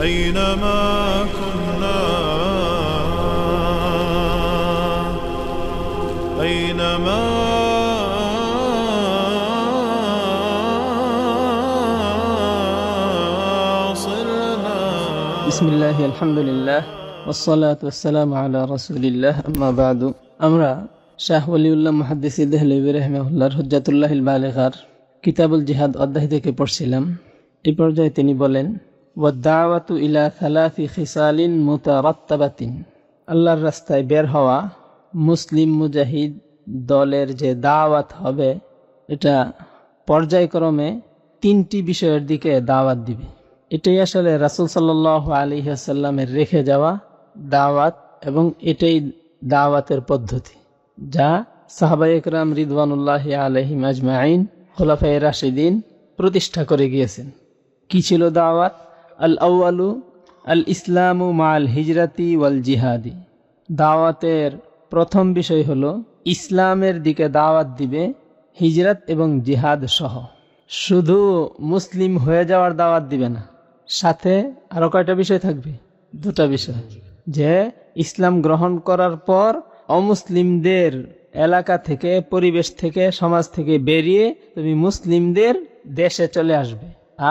أينما كنا أينما صرنا بسم الله الحمد لله والصلاة والسلام على رسول الله أما بعد আমরা শাহ ওলিউল্লাহ মুহাদ্দিসি দেহলেবি রহমাহুল্লাহর হুজ্জাতুল্লাহিল বালেগার কিতাবুল জিহাদ অধ্যায় থেকে পড়ছিলাম এই পর্যায়ে তিনি বলেন ওয়াদাওয়াতু ইলা থালাথি খিসালিন মুতারাত্তাবাতিন। আল্লাহর রাস্তায় বের হওয়া মুসলিম মুজাহিদ দলের যে দাওয়াত হবে, এটা পর্যায়ক্রমে তিনটি বিষয়ের দিকে দাওয়াত দিবে। এটাই আসলে রাসুল সাল্লাহ আলী আসাল্লামের রেখে যাওয়া দাওয়াত এবং এটাই দাওয়াতের পদ্ধতি, যা সাহাবাই একরাম রিদওয়ানুল্লাহ আলহিম আজমাইন খোলাফাই রাশিদিন প্রতিষ্ঠা করে গিয়েছেন। কি ছিল দাওয়াত? আল আউআলু আল ইসলামু মাল হিজরাতি ওয়াল জিহাদি। দাওয়াতের প্রথম বিষয় হল, ইসলামের দিকে দাওয়াত দিবে হিজরত এবং জিহাদ সহ। শুধু মুসলিম হয়ে যাওয়ার দাওয়াত দিবে না, সাথে আরও কয়টা বিষয় থাকবে? দুটা বিষয়। যে ইসলাম গ্রহণ করার পর অমুসলিমদের এলাকা থেকে, পরিবেশ থেকে, সমাজ থেকে বেরিয়ে তুমি মুসলিমদের দেশে চলে আসবে।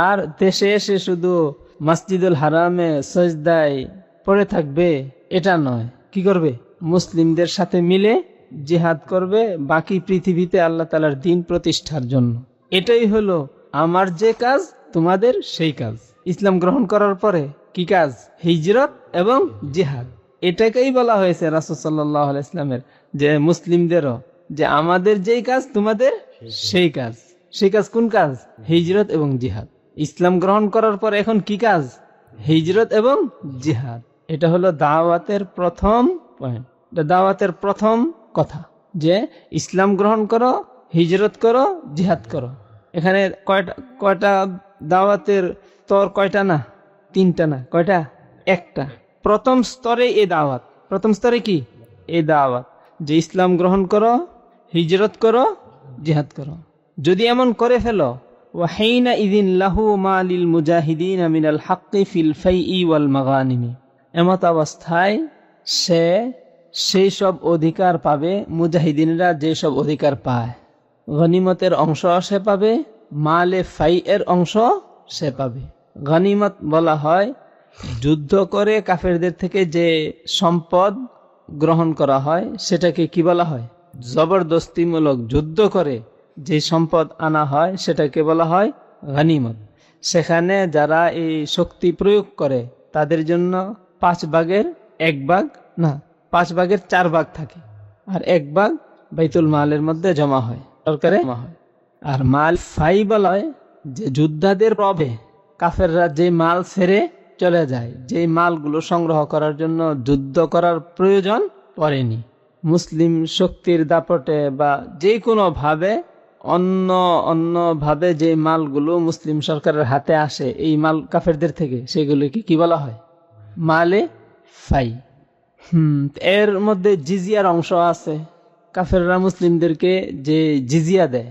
আর দেশে এসে শুধু মসজিদুল হারামে সজদায় পড়ে থাকবে এটা নয়। কি করবে? মুসলিমদের সাথে মিলে জিহাদ করবে বাকি পৃথিবীতে আল্লাহ তালার দিন প্রতিষ্ঠার জন্য। এটাই হলো আমার যে কাজ তোমাদের সেই কাজ। ইসলাম গ্রহণ করার পরে কি কাজ? হিজরত এবং জিহাদ। এটাকেই বলা হয়েছে রাসুল সাল্লাহ ইসলামের যে মুসলিমদেরও যে আমাদের যেই কাজ তোমাদের সেই কাজ। সেই কাজ কোন কাজ? হিজরত এবং জিহাদ। ইসলাম গ্রহণ করার পর এখন কি কাজ? হিজরত এবং জিহাদ। এটা হলো দাওয়াতের প্রথম পয়েন্ট দাওয়াতের প্রথম কথা যে ইসলাম গ্রহণ করো, হিজরত করো, জিহাদ করো। এখানে কয়টা কয়টা দাওয়াতের স্তর কয়টা না? তিনটা না, কয়টা? একটা। প্রথম স্তরে এ দাওয়াত। প্রথম স্তরে কি? এ দাওয়াত। যে ইসলাম গ্রহণ করো, হিজরত করো, জিহাদ করো। যদি এমন করে ফেলো ওয়াহাইনা ইদিন লাহু মালিল মুজাহিদিন আমিনাল হাক্কি ফিল ফাই ওয়াল মাগানিমি। এমত অবস্থায় সে সেই সব অধিকার পাবে, মুজাহিদিনরা যে সব অধিকার পায়। গনিমতের অংশ সে পাবে, মালে ফাই এর অংশ সে পাবে। গনিমত বলা হয়, যুদ্ধ করে কাফেরদের থেকে যে সম্পদ গ্রহণ করা হয়, সেটাকে কি বলা হয়? জবরদস্তিমূলক যুদ্ধ করে যে সম্পদ আনা হয়, সেটাকে বলা হয় গানিমত। সেখানে যারা এই শক্তি প্রয়োগ করে, তাদের জন্য পাঁচ ভাগের এক ভাগ, না, পাঁচ ভাগের চার ভাগ থাকে। আর এক ভাগ বাইতুল মালের মধ্যে জমা হয়, সরকারে জমা হয়। আর মাল ফাই বলা হয় যে যোদ্ধাদের প্রবে কাফেররা যে মাল ছেড়ে চলে যায়, যে মালগুলো সংগ্রহ করার জন্য যুদ্ধ করার প্রয়োজন পড়েনি। মুসলিম শক্তির দাপটে বা যে কোনো ভাবে অন্য অন্য ভাবে যে মালগুলো মুসলিম সরকারের হাতে আসে, এই মাল কাফেরদের থেকে, সেগুলোকে কি বলা হয়? মালে ফাই। হুম, এর মধ্যে জিজিয়ার অংশ আছে। কাফেররা মুসলিমদেরকে যে জিজিয়া দেয়,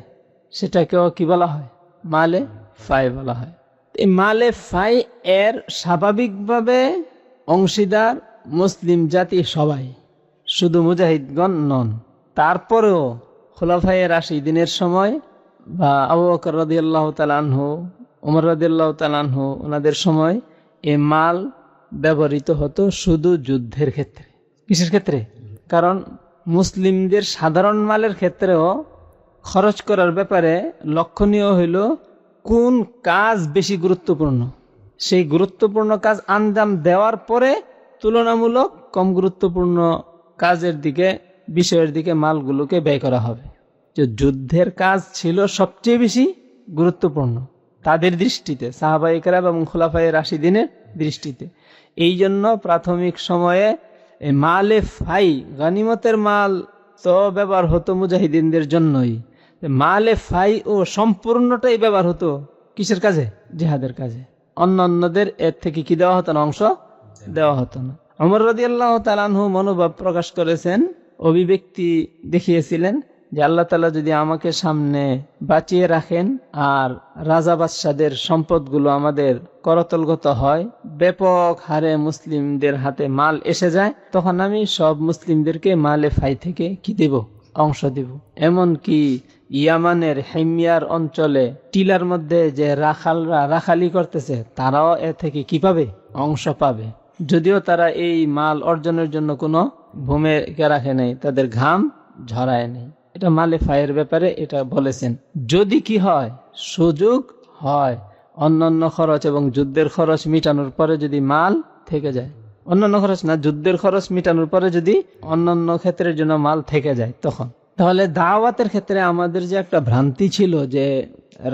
সেটাকেও কি বলা হয়? মালে ফাই বলা হয়। এই মালে ফাই এর স্বাভাবিকভাবে অংশীদার মুসলিম জাতি সবাই, শুধু মুজাহিদগণ নন। তারপরেও খোলাফাই রাশি দিনের সময় বা আবু বকর রদিয়াল্লাহ তালানহু উমর রদিয়াল্লাহ তালানহু ওনাদের সময় এ মাল ব্যবহৃত হতো শুধু যুদ্ধের ক্ষেত্রে। কিসের ক্ষেত্রে? কারণ মুসলিমদের সাধারণ মালের ক্ষেত্রেও খরচ করার ব্যাপারে লক্ষণীয় হইল কোন কাজ বেশি গুরুত্বপূর্ণ। সেই গুরুত্বপূর্ণ কাজ আঞ্জাম দেওয়ার পরে তুলনামূলক কম গুরুত্বপূর্ণ কাজের দিকে বিষয়ের দিকে মালগুলোকে ব্যয় করা হবে। যে যুদ্ধের কাজ ছিল সবচেয়ে বেশি গুরুত্বপূর্ণ তাদের দৃষ্টিতে সাহাবাই কেরাব এবং খোলাফাই রাশিদিনের দৃষ্টিতে। এই জন্য প্রাথমিক সময়ে মালে ফাই গানিমতের মাল তো ব্যবহার হতো মুজাহিদিনদের জন্যই। মালে ফাই ও সম্পূর্ণটাই ব্যবহার হতো কিসের কাজে? জেহাদের কাজে। অন্য অন্যদের এর থেকে কি দেওয়া হতো না? অংশ দেওয়া হতো না। অমর রদি আল্লাহ তালানহু মনোভাব প্রকাশ করেছেন অভিব্যক্তি দেখিয়েছিলেন যে আল্লাহ তালা যদি আমাকে সামনে বাঁচিয়ে রাখেন আর রাজা বাদশাদের সম্পদগুলো আমাদের করতলগত হয়, ব্যাপক হারে মুসলিমদের হাতে মাল এসে যায়, তখন আমি সব মুসলিমদেরকে মালে ফাই থেকে কি দেব, অংশ দিব। এমন কি ইয়ামানের হেমিয়ার অঞ্চলে টিলার মধ্যে যে রাখালরা রাখালি করতেছে, তারাও এ থেকে কি পাবে, অংশ পাবে। যদিও তারা এই মাল অর্জনের জন্য কোনো ভূমিকা রাখে নাই, তাদের ঘাম ঝরায় নেই। এটা মালে ফায়ের ব্যাপারে এটা বলেছেন। যদি কি হয়, সুযোগ হয়, অন্যান্য খরচ এবং যুদ্ধের খরচ মিটানোর পরে যদি মাল থেকে যায়। অন্যান্য খরচ না, যুদ্ধের খরচ মিটানোর পরে যদি অন্যান্য ক্ষেত্রের জন্য মাল থেকে যায় তখন। তাহলে দাওয়াতের ক্ষেত্রে আমাদের যে একটা ভ্রান্তি ছিল যে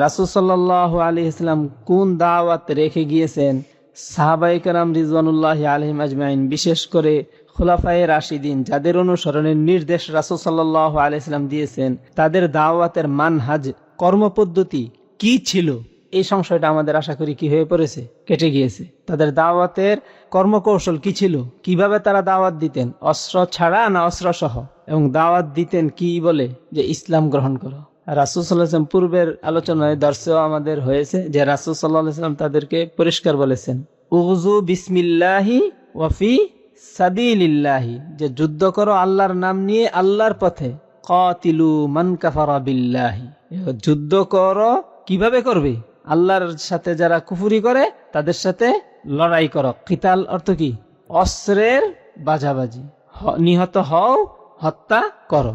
রাসুল সাল্লাহ আলী ইসলাম কোন দাওয়াত রেখে গিয়েছেন সাহাবাইকার রিজওয়ানুল্লাহ আলহিম আজমাইন, বিশেষ করে খোলাফায়ে রাশিদিন, যাদের অনুসরণের নির্দেশ রাসুল সাল্লাহ আলাইসলাম দিয়েছেন, তাদের দাওয়াতের মানহাজ, কর্মপদ্ধতি কি ছিল? এই সংশয়টা আমাদের আশা করি কি হয়ে পড়েছে? কেটে গিয়েছে। তাদের দাওয়াতের কর্মকৌশল কি ছিল? কীভাবে তারা দাওয়াত দিতেন? অস্ত্র ছাড়া না অস্ত্র সহ এবং দাওয়াত দিতেন কি বলে? যে ইসলাম গ্রহণ করো। রাসুল সাল্লাহাম পূর্বের আলোচনায় দর্শেও আমাদের হয়েছে যে রাসুল সাল্লাহাম তাদেরকে পরিষ্কার বলেছেন উজু বিসমিল্লাহি ওয়াফি সাবিলিল্লাহি, যে যুদ্ধ করো আল্লাহর নাম নিয়ে আল্লাহর পথে। কতিলু মান কাফারা বিল্লাহি। যুদ্ধ করো, কীভাবে করবে? আল্লাহর সাথে যারা কুফুরি করে, তাদের সাথে লড়াই করো। কিতাল অর্থ কি? অস্ত্রের বাজাবাজি। নিহত হও, হত্যা করো।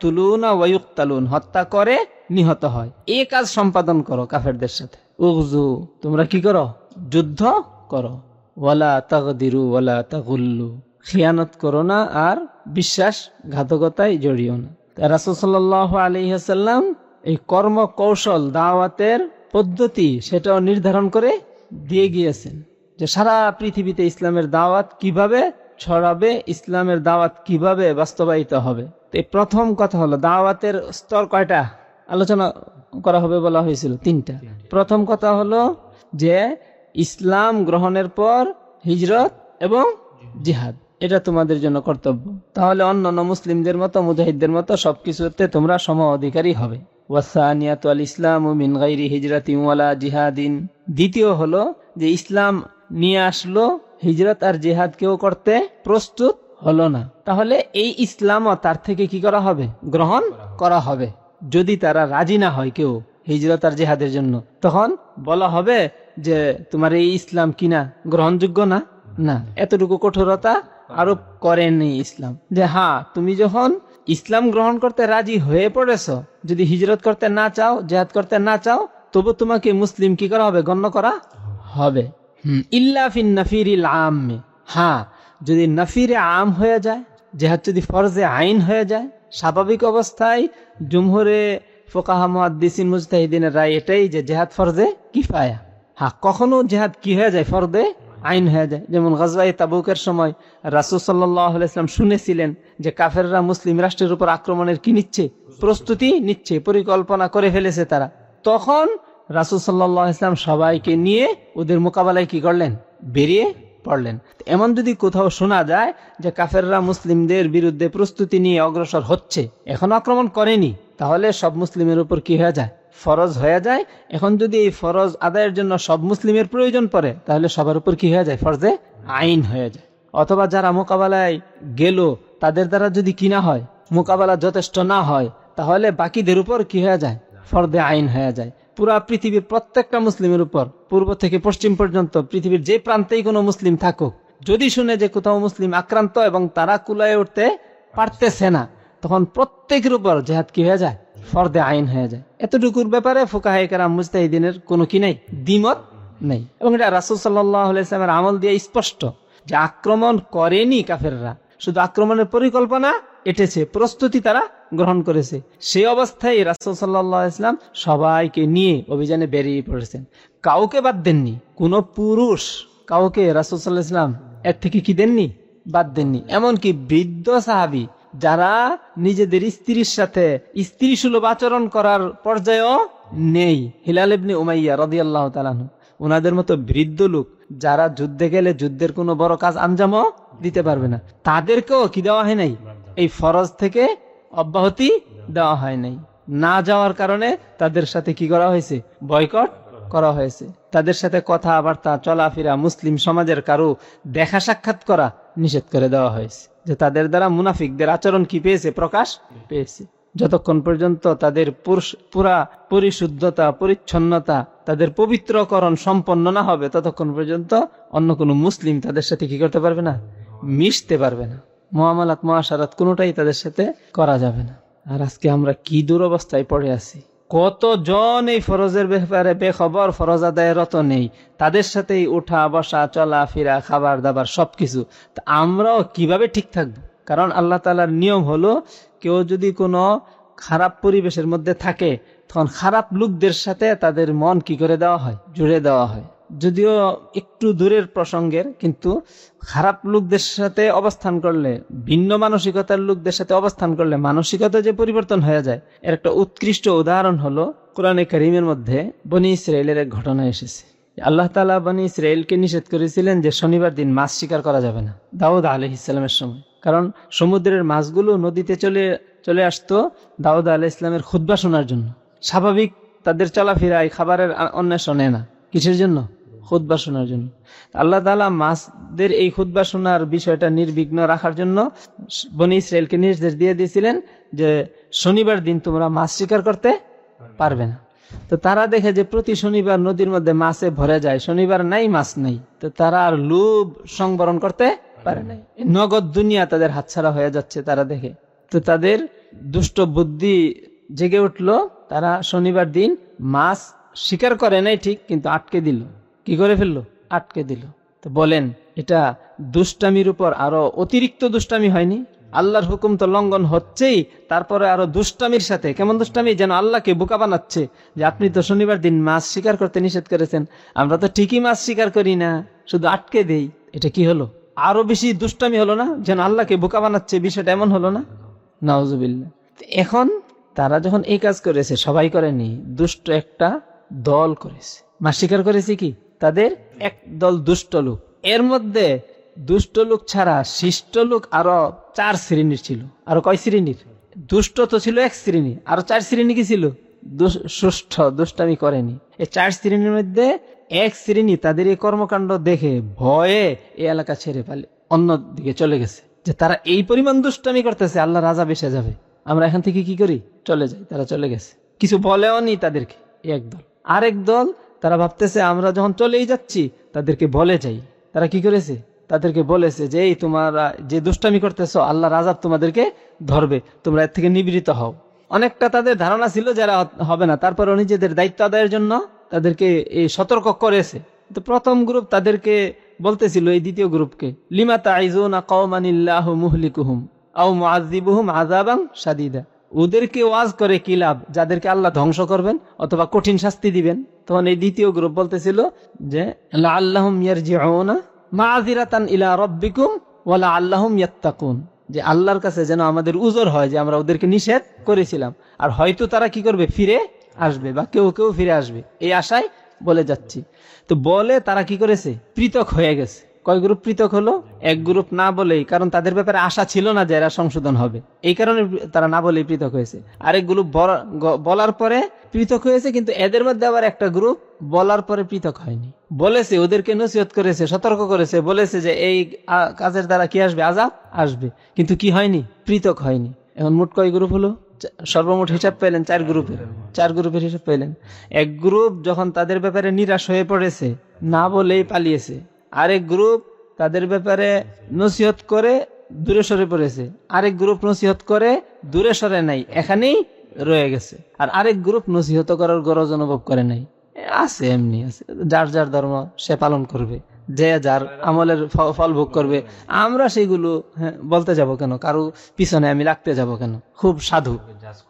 তুলুন হত্যা করে নিহত হয়। এ কাজ সম্পাদন করো কাফেরদের সাথে। উগজু তোমরা কি করো? যুদ্ধ করো। ওয়ালা তাগদিরু, ওয়ালা তাগুল্লু। খিয়ানত করো না আর বিশ্বাস ঘাতকতায় জড়িও না। রাসুল সাল্লাহ আলহিহাসাল্লাম এই কর্ম কৌশল দাওয়াতের পদ্ধতি সেটাও নির্ধারণ করে দিয়ে গিয়েছেন যে সারা পৃথিবীতে ইসলামের দাওয়াত কীভাবে ছড়াবে, ইসলামের দাওয়াত কীভাবে বাস্তবায়িত হবে। এই প্রথম কথা হলো, দাওয়াতের স্তর কয়টা? আলোচনা করা হবে বলা হয়েছিল তিনটা। প্রথম কথা হলো যে ইসলাম গ্রহণের পর হিজরত এবং জিহাদ। এটা তোমাদের জন্য কর্তব্য। তাহলে অন্যান্য মুসলিমদের মতো, মুজাহিদদের মতো সবকিছুতে তোমরা সম অধিকারী হবে। ওয়াসানিয়াত আল ইসলাম মিন গাইরি হিজরাতি ওয়ালা জিহাদিন। দ্বিতীয় হলো যে ইসলাম নিয়ে আসলো, হিজরত আর জিহাদ কেউ করতে প্রস্তুত হলো না। তাহলে এই ইসলামও তার থেকে কি করা হবে? গ্রহণ করা হবে। যদি তারা রাজি না হয় কেউ। হিজরত আর জেহাদের জন্য। তখন বলা হবে যে, তোমার এই ইসলাম কিনা গ্রহণযোগ্য না? না। এতটুকু কঠোরতা আরোপ করেনি ইসলাম। যে হ্যাঁ তুমি যখন ইসলাম গ্রহণ করতে রাজি হয়ে পড়েছ, যদি হিজরত করতে না চাও, জেহাদ করতে না চাও, তবু তোমাকে মুসলিম কি করা হবে? গণ্য করা হবে। ইল্লাফিন নফির আম হ্যাঁ যদি নফিরে আম হয়ে যায়, জেহাদ যদি ফরজে আইন হয়ে যায়, স্বাভাবিক অবস্থায় জুমহুরে ফোকাহা মুহাদ্দিসিন মুজতাহিদিনের রায় এটাই যে জেহাদ ফরজে কিফায়া। হ্যাঁ কখনো জেহাদ কি হয়ে যায়? ফরদে আইন হয়ে যায়। যেমন গজবাই তাবুকের সময় রাসুল সাল্লাম শুনেছিলেন যে কাফেররা মুসলিম রাষ্ট্রের উপর আক্রমণের কি নিচ্ছে? প্রস্তুতি নিচ্ছে, পরিকল্পনা করে ফেলেছে তারা। তখন রাসুল সাল্লাহ ইসলাম সবাইকে নিয়ে ওদের মোকাবেলায় কি করলেন? বেরিয়ে পড়লেন। এমন যদি কোথাও শোনা যায় যে কাফেররা মুসলিমদের বিরুদ্ধে প্রস্তুতি নিয়ে অগ্রসর হচ্ছে, এখন আক্রমণ করেনি তাহলে সব মুসলিমের উপর কি হয়ে যায়? ফরজ হয়ে যায়। এখন যদি এই ফরজ আদায়ের জন্য সব মুসলিমের প্রয়োজন পড়ে, তাহলে সবার উপর কি হয়ে যায়? ফরজে আইন হয়ে যায়। অথবা যারা মোকাবেলায় গেল, তাদের দ্বারা যদি কিনা হয়, মোকাবেলা যথেষ্ট না হয়, তাহলে বাকিদের উপর কি হয়ে যায়? ফরদে আইন হয়ে যায়। পুরা পৃথিবীর প্রত্যেকটা মুসলিমের উপর, পূর্ব থেকে পশ্চিম পর্যন্ত, পৃথিবীর যে প্রান্তেই কোনো মুসলিম থাকুক, যদি শুনে যে কোথাও মুসলিম আক্রান্ত এবং তারা কুলায় উঠতে পারতেছে না তখন প্রত্যেকের উপর জেহাদ কি হয়ে যায়? ফর্দে আইন হয়ে যায়। এতটুকুর ব্যাপারে ফোকাহাইকারা মুস্তাহিদিনের কোনো কি নেই? দ্বিমত নেই। এবং এটা রাসুল সাল্লামের আমল দিয়ে স্পষ্ট যে আক্রমণ করেনি কাফেররা। শুধু আক্রমণের পরিকল্পনা এটেছে, প্রস্তুতি তারা গ্রহণ করেছে। সেই অবস্থায় রাসুল সাল্লাহ ইসলাম সবাইকে নিয়ে অভিযানে বেরিয়ে পড়েছেন। কাউকে বাদ দেননি। কোন পুরুষ কাউকে রাসুল সাল্লাহ ইসলাম এর থেকে কি দেননি? বাদ দেননি। এমনকি বৃদ্ধ সাহাবি যারা নিজেদের স্ত্রীর সাথে স্ত্রী সুলভ আচরণ করার পর্যায়েও নেই। হিলাল ইবনে উমাইয়া রদি আল্লাহ তালানু ওনাদের মতো বৃদ্ধ লোক যারা যুদ্ধে গেলে যুদ্ধের কোনো বড় কাজ আঞ্জামও দিতে পারবে না। তাদেরকেও কি দেওয়া হয় নাই? এই ফরজ থেকে অব্যাহতি দেওয়া হয় নাই। না যাওয়ার কারণে তাদের সাথে কি করা হয়েছে? বয়কট করা হয়েছে। তাদের সাথে কথাবার্তা, চলাফেরা, মুসলিম সমাজের কারও দেখা সাক্ষাৎ করা নিষেধ করে দেওয়া হয়েছে। যে তাদের দ্বারা মুনাফিকদের আচরণ কি পেয়েছে? প্রকাশ পেয়েছে। যতক্ষণ পর্যন্ত তাদের পুরা পরিশুদ্ধতা, পরিচ্ছন্নতা তাদের পবিত্রকরণ সম্পন্ন না হবে, ততক্ষণ পর্যন্ত অন্য কোনো মুসলিম তাদের সাথে কি করতে পারবে না? মিশতে পারবে না। মহামালাত, মহাসারাত কোনোটাই তাদের সাথে করা যাবে না। আর আজকে আমরা কি দুরবস্থায় পড়ে আছি? কতজন এই ফরজের ব্যাপারে বেখবর ফরজ আদায়রত রত নেই? তাদের সাথেই উঠা, বসা, চলা, ফিরা, খাবার দাবার সবকিছু। তা আমরাও কীভাবে ঠিক থাকব? কারণ আল্লাহ তালার নিয়ম হলো, কেউ যদি কোনো খারাপ পরিবেশের মধ্যে থাকে, তখন খারাপ লোকদের সাথে তাদের মন কি করে দেওয়া হয়? জুড়ে দেওয়া হয়। যদিও একটু দূরের প্রসঙ্গের, কিন্তু খারাপ লোকদের সাথে অবস্থান করলে, ভিন্ন মানসিকতার লোকদের সাথে অবস্থান করলে মানসিকতা যে পরিবর্তন হয়ে যায়, এর একটা উৎকৃষ্ট উদাহরণ হলো কোরআনে করিমের মধ্যে বনি ইসরায়েলের এক ঘটনা এসেছে। আল্লাহ তালা বনি ইসরায়েলকে নিষেধ করেছিলেন যে শনিবার দিন মাছ শিকার করা যাবে না, দাউদ আলহ ইসলামের সময়। কারণ সমুদ্রের মাছগুলো নদীতে চলে চলে আসতো দাউদ আলহ ইসলামের খুদ্া শোনার জন্য। স্বাভাবিক তাদের চলাফেরায় খাবারের অন্বেষণে না। কিসের জন্য? খুদ্া শোনার জন্য। আল্লাহ তালা মাছদের এই খুদ্া শোনার বিষয়টা নির্বিঘ্ন রাখার জন্য বনি ইসরায়েলকে নির্দেশ দিয়ে দিয়েছিলেন যে শনিবার দিন তোমরা মাছ শিকার করতে পারবে না। তো তারা দেখে যে প্রতি শনিবার নদীর মধ্যে মাছে ভরে যায়, শনিবার নাই, মাছ নেই। তো তারা আর লোভ সংবরণ করতে পারে নাই। নগদ দুনিয়া তাদের হাতছাড়া হয়ে যাচ্ছে তারা দেখে। তো তাদের দুষ্ট বুদ্ধি জেগে উঠল, তারা শনিবার দিন মাছ শিকার করে নাই ঠিক, কিন্তু আটকে দিল। কি করে ফেলল? আটকে দিল। তো বলেন, এটা দুষ্টামির উপর আরও অতিরিক্ত দুষ্টামি হয়নি? আল্লাহর হুকুম তো লঙ্ঘন হচ্ছেই, তারপরে আরও দুষ্টামির সাথে। কেমন দুষ্টামি? যেন আল্লাহকে বোকা বানাচ্ছে। যে আপনি তো শনিবার দিন মাছ শিকার করতে নিষেধ করেছেন, আমরা তো ঠিকই মাছ শিকার করি না, শুধু আটকে দেই। এটা কি হলো? আরও বেশি দুষ্টামি হলো না? যেন আল্লাহকে বোকা বানাচ্ছে, বিষয়টা এমন হলো না? নওয়াজুবিল্লা এখন তারা যখন এই কাজ করেছে, সবাই করেনি, দুষ্ট একটা দল করেছে। মাছ শিকার করেছে কি? তাদের এক দল দুষ্ট লোক। এর মধ্যে দুষ্ট লোক ছাড়া শিষ্ট লোক আরও চার শ্রেণির ছিল। আরও কয় শ্রেণির? দুষ্ট তো ছিল এক শ্রেণি। আরও চার শ্রেণি কি ছিল? সুষ্ঠ, দুষ্টামি করেনি। এই চার শ্রেণির মধ্যে এক শ্রেণি তাদের এই কর্মকাণ্ড দেখে ভয়ে এই এলাকা ছেড়ে পালে, অন্য দিকে চলে গেছে। যে তারা এই পরিমাণ দুষ্টামি করতেছে, আল্লাহ রাজা বেসে যাবে। আমরা এখান থেকে কি করি? চলে যাই, তারা চলে গেছে। কিছু বলেও নি তাদেরকে একদল। এক দল আরেক দল তারা ভাবতেছে, আমরা যখন চলেই যাচ্ছি, তাদেরকে বলে যাই। তারা কি করেছে? তাদেরকে বলেছে যে, এই তোমরা, যে দুষ্টামি করতেছো আল্লাহ রাজা তোমাদেরকে ধরবে। তোমরা এর থেকে নিবৃত হও। অনেকটা তাদের ধারণা ছিল যারা হবে না। তারপর নিজেদের দায়িত্ব আদায়ের জন্য তাদেরকে এই সতর্ক করেছে। তো প্রথম গ্রুপ তাদেরকে বলতেছিল, এই দ্বিতীয় গ্রুপকে, লিমা তাইজুনা কওমানিল্লাহু মুহলিকুহুম আও মুআযযিবুহুম আযাবান শাদীদা? ওদেরকে ওয়াজ করে কি লাভ? যাদেরকে আল্লাহ ধ্বংস করবেন অথবা কঠিন শাস্তি দিবেন। তখন এই দ্বিতীয় গ্রুপ বলতেছিল যে, লাআল্লাহুম ইয়ারজিউনা মাযিরাতান ইলা রাব্বিকুম ওয়া লাআল্লাহুম ইয়াত্তাকুন। যে আল্লাহর কাছে যেন আমাদের উজর হয়, যে আমরা ওদেরকে নিষেধ করেছিলাম। আর হয়তো তারা কি করবে? ফিরে আসবে বা কেউ কেউ ফিরে আসবে। এই আশায় বলে যাচ্ছি। তো বলে তারা কি করেছে? পৃথক হয়ে গেছে। কয় গ্রুপ পৃথক হলো? এক গ্রুপ না বলেই, কারণ তাদের ব্যাপারে আশা ছিল না যে এরা সংশোধন হবে। এই কারণে তারা না বলেই পৃথক হয়েছে। আরেক গ্রুপ বলা- বলার পরে পৃথক হয়েছে, কিন্তু এদের মধ্যে আবার একটা গ্রুপ বলার পরে পৃথক হয়নি। বলেছে, ওদেরকে নসিহত করেছে, সতর্ক করেছে, বলেছে যে এই কাজের দ্বারা কি আসবে? আজাব আসবে। কিন্তু কি হয়নি? পৃথক হয়নি। এখন মোট কয় গ্রুপ হলো? সর্বমোট হিসাব পেলেন চার গ্রুপের। চার গ্রুপের হিসাব পেলেন। এক গ্রুপ যখন তাদের ব্যাপারে নিরাশ হয়ে পড়েছে, না বলেই পালিয়েছে। আরেক গ্রুপ তাদের ব্যাপারে নসিহত করে দূরে সরে পড়েছে। আরেক গ্রুপ নসিহত করে দূরে সরে নাই এখানেই রয়ে গেছে। আর আরেক গ্রুপ নসিহত করার গরজ অনুভব করে নাই। আছে এমনি আছে। যার যার ধর্ম সে পালন করবে। যে যার আমলের ফল ভোগ করবে। আমরা সেগুলো হ্যাঁ, বলতে যাব কেন? কারও পিছনে আমি লাগতে যাব কেন? খুব সাধু।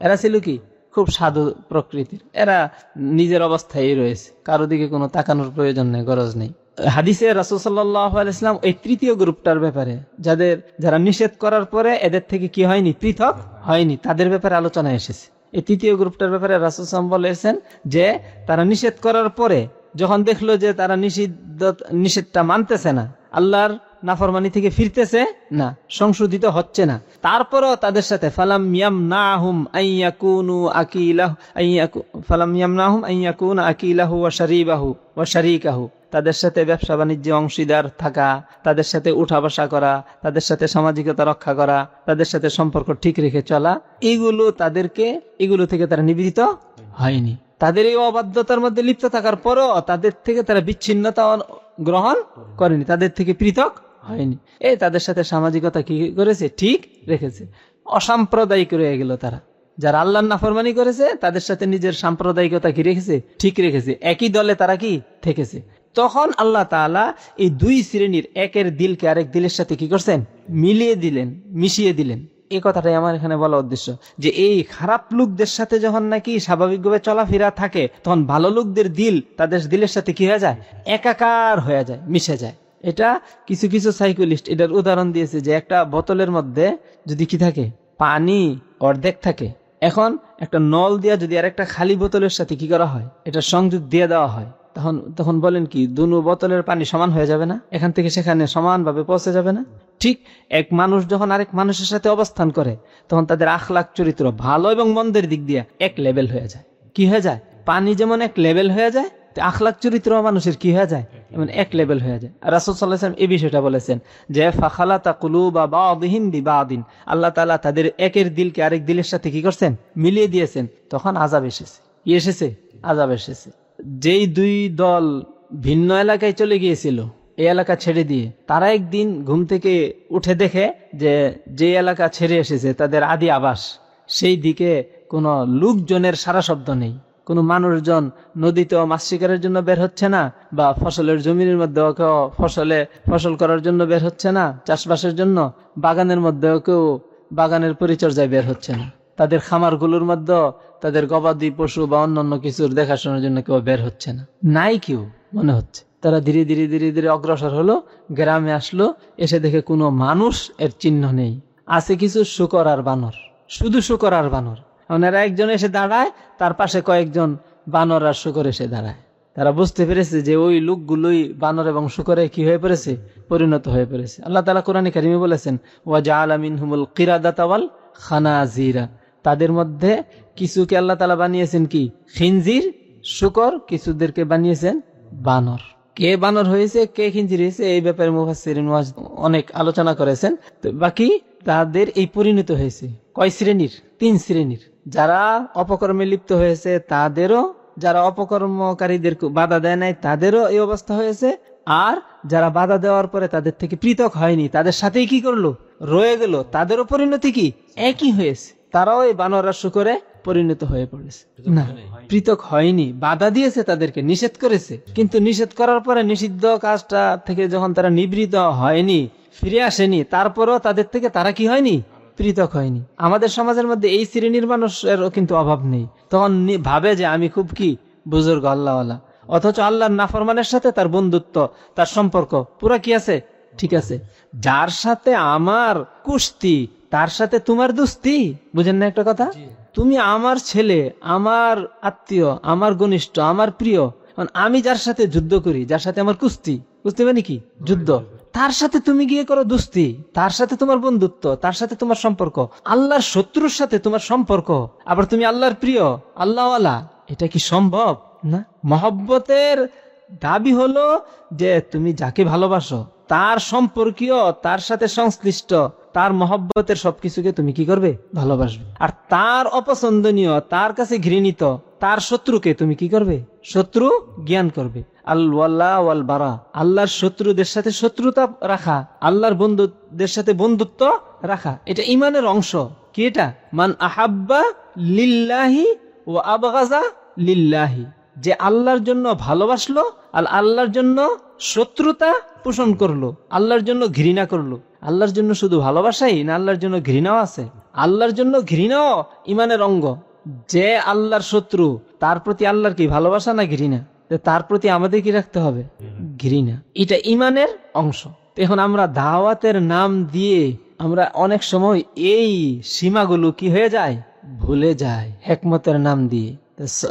এরা ছিল কি? খুব সাধু প্রকৃতির। এরা নিজের অবস্থায় রয়েছে। কারও দিকে কোনো তাকানোর প্রয়োজন নেই গরজ নেই। হাদিসে রাসুল সাল্লাম এই তৃতীয় গ্রুপটার ব্যাপারে, যাদের যারা নিষেধ করার পরে এদের থেকে কি হয়নি? পৃথক হয়নি। তাদের ব্যাপারে আলোচনা এসেছে। এই তৃতীয় গ্রুপটার ব্যাপারে রাসুল সাল্লাম বলেছেন যে, তারা নিষেধ করার পরে যখন দেখল যে তারা নিষিদ্ধ, নিষেধটা মানতেছে না, আল্লাহর নাফরমানি থেকে ফিরতেছে না, সংশোধিত হচ্ছে না। তারপরও তাদের সাথে ফালাম নাহুম ফালাম ইয়াম নাহুম আইয়াকুন আকিলাহু ওয়া শারিবাহু, ওয়া শারিকাহু। তাদের সাথে ব্যবসা বাণিজ্যে অংশীদার থাকা, তাদের সাথে উঠা বসা করা, তাদের সাথে সামাজিকতা রক্ষা করা, তাদের সাথে সম্পর্ক ঠিক রেখে চলা, এগুলো তাদেরকে, এগুলো থেকে তারা নিবেদিত হয়নি। তাদের এই অবাধ্যতার মধ্যে লিপ্ত থাকার পরও তাদের থেকে তারা বিচ্ছিন্নতা গ্রহণ করেনি, তাদের থেকে পৃথক হয়নি। এই তাদের সাথে সামাজিকতা কি করেছে? ঠিক রেখেছে। অসাম্প্রদায়িক রয়ে গেল তারা। যারা আল্লাহ নাফরমানি করেছে, তাদের সাথে নিজের সাম্প্রদায়িকতা কি রেখেছে? ঠিক রেখেছে। একই দলে তারা কি থেকেছে? তখন আল্লাহ তালা এই দুই শ্রেণির একের দিলকে আরেক দিলের সাথে কি করছেন? মিলিয়ে দিলেন, মিশিয়ে দিলেন। এই কথাটাই আমার এখানে বলা উদ্দেশ্য যে এই খারাপ লোকদের সাথে যখন নাকি স্বাভাবিকভাবে চলাফেরা থাকে, তখন ভালো লোকদের দিল তাদের দিলের সাথে কি হয়ে যায়? একাকার হয়ে যায়, মিশে যায়। এটা কিছু কিছু সাইকোলিস্ট এটার উদাহরণ দিয়েছে যে একটা বোতলের মধ্যে যদি কি থাকে? পানি অর্ধেক থাকে। এখন একটা নল দিয়া যদি আর একটা খালি বোতলের সাথে কি করা হয়? এটা সংযোগ দিয়ে দেওয়া হয়। তখন তখন বলেন কি, দুনু বোতলের পানি সমান হয়ে যাবে না? এখান থেকে সেখানে সমানভাবে পৌঁছে যাবে না? ঠিক এক মানুষ যখন আরেক মানুষের সাথে অবস্থান করে, তখন তাদের আখলাখ চরিত্র ভালো এবং মন্দের দিক দিয়ে এক লেভেল হয়ে যায়। কি হয়ে যায়? পানি যেমন এক লেভেল হয়ে যায় আখলাখ চরিত্র মানুষের কি হয়ে যায়? এমন এক লেভেল হয়ে যায়। রাসুল সাল্লাহাম এই বিষয়টা বলেছেন যে ফাখালা তা কুলু বা বাদিন দিন আল্লাহ তালা তাদের একের দিলকে আরেক দিলের সাথে কি করছেন? মিলিয়ে দিয়েছেন। তখন আজাব এসেছে। এসেছে? আজাব এসেছে। যেই দুই দল ভিন্ন এলাকায় চলে গিয়েছিল, এই এলাকা ছেড়ে দিয়ে, তারা একদিন ঘুম থেকে উঠে দেখে যে যে এলাকা ছেড়ে এসেছে তাদের আদি আবাস, সেই দিকে কোনো লোকজনের সারা শব্দ নেই। কোনো মানুষজন নদীতেও মাছ শিকারের জন্য বের হচ্ছে না বা ফসলের জমির মধ্যেও কেউ ফসলে ফসল করার জন্য বের হচ্ছে না, চাষবাসের জন্য বাগানের মধ্যেও কেউ বাগানের পরিচর্যায় বের হচ্ছে না। তাদের খামারগুলোর মধ্যে তাদের গবাদি পশু বা অন্যান্য কিছুর দেখাশোনার জন্য কেউ বের হচ্ছে না। নাই কেউ, মনে হচ্ছে। তারা ধীরে ধীরে ধীরে ধীরে অগ্রসর হলো, গ্রামে আসলো, এসে দেখে কোনো মানুষ এর চিহ্ন নেই। আছে কিছু শুকর আর বানর। শুধু শুকর আর বানর। ওনারা একজন এসে দাঁড়ায়, তার পাশে কয়েকজন বানর আর শুকর এসে দাঁড়ায়। তারা বুঝতে পেরেছে যে ওই লোকগুলোই বানর এবং শুকরে কি হয়ে পড়েছে? পরিণত হয়ে পড়েছে। আল্লাহ তালা কোরআন কারিমে বলেছেন ওয়াজা আলামিন হুমুল কিরাদাতাওয়াল খানা জিরা তাদের মধ্যে কিছুকে আল্লাহ তালা বানিয়েছেন কি? খিনজির শুকর, কিছুদেরকে বানিয়েছেন বানর। কে বানর হয়েছে, কে খিঞ্জির হয়েছে, এই ব্যাপারে মুফাসির অনেক আলোচনা করেছেন। তো বাকি তাদের এই পরিণত হয়েছে। কয় শ্রেণির? তিন শ্রেণির। যারা অপকর্মে লিপ্ত হয়েছে, তাদেরও, যারা অপকর্মকারীদের বাধা দেয় নাই, তাদেরও এই অবস্থা হয়েছে। আর যারা বাধা দেওয়ার পরে তাদের থেকে পৃথক হয়নি, তাদের সাথেই কি করল? রয়ে গেল। তাদেরও পরিণতি কি? একই হয়েছে। তারাও এই বানরা শুকরে পরিণত হয়ে পড়েছে। না পৃথক হয়নি। বাধা দিয়েছে তাদেরকে নিষেধ করেছে। কিন্তু নিষেধ করার পরে নিষিদ্ধ কাজটা থেকে যখন তারা নিবৃত হয়নি ফিরে আসেনি তারপরও তাদের থেকে তারা কি হয়নি? পৃথক হয়নি। আমাদের সমাজের মধ্যে এই শ্রেণির মানুষের কিন্তু অভাব নেই। তখন ভাবে যে আমি খুব কি বুজুর্গ আল্লাহওয়ালা। অথচ আল্লাহর নাফরমানের সাথে তার বন্ধুত্ব তার সম্পর্ক পুরা কি আছে? ঠিক আছে। যার সাথে আমার কুস্তি তার সাথে তোমার দুস্তি। বুঝেন না একটা কথা? তুমি আমার ছেলে, আমার আত্মীয়, আমার ঘনিষ্ঠ, আমার প্রিয়। আমি যার সাথে যুদ্ধ করি, যার সাথে আমার কুস্তি, বুঝতে পারি কি? যুদ্ধ। তার সাথে তুমি গিয়ে করো দুস্তি, তার সাথে তোমার বন্ধুত্ব, তার সাথে তোমার সম্পর্ক। আল্লাহর শত্রুর সাথে তোমার সম্পর্ক। আবার তুমি আল্লাহর প্রিয়, আল্লাহওয়ালা, এটা কি সম্ভব? না? মহব্বতের দাবি হলো যে তুমি যাকে ভালোবাসো, তার সম্পর্কীয়, তার সাথে সংশ্লিষ্ট তার মহব্বতের সবকিছুকে তুমি কি করবে? ভালোবাসবে। আর তার অপছন্দনীয় তার কাছে ঘৃণিত তার শত্রুকে তুমি কি করবে? শত্রু জ্ঞান করবে। আল্লাহ বারা। আল্লাহর শত্রুদের সাথে শত্রুতা রাখা আল্লাহর বন্ধুদের সাথে বন্ধুত্ব রাখা এটা ইমানের অংশ। কি এটা? মান আহাব্বা লিল্লাহি ও আবগাজা লিল্লাহি। যে আল্লাহর জন্য ভালোবাসলো আর আল্লাহর জন্য শত্রুতা পোষণ করল, আল্লাহর জন্য ঘৃণা করল। আল্লাহর জন্য শুধু ভালোবাসাই না আল্লাহর জন্য ঘৃণাও আছে? আল্লাহর জন্য ঘৃণাও ইমানের অঙ্গ। যে আল্লাহর শত্রু, তার প্রতি আল্লাহর কি ভালোবাসা না ঘৃণা? তার প্রতি আমাদের কি রাখতে হবে? ঘৃণা। এটা ইমানের অংশ। এখন আমরা দাওয়াতের নাম দিয়ে আমরা অনেক সময় এই সীমাগুলো কি হয়ে যায়? ভুলে যায়, হেকমতের নাম দিয়ে।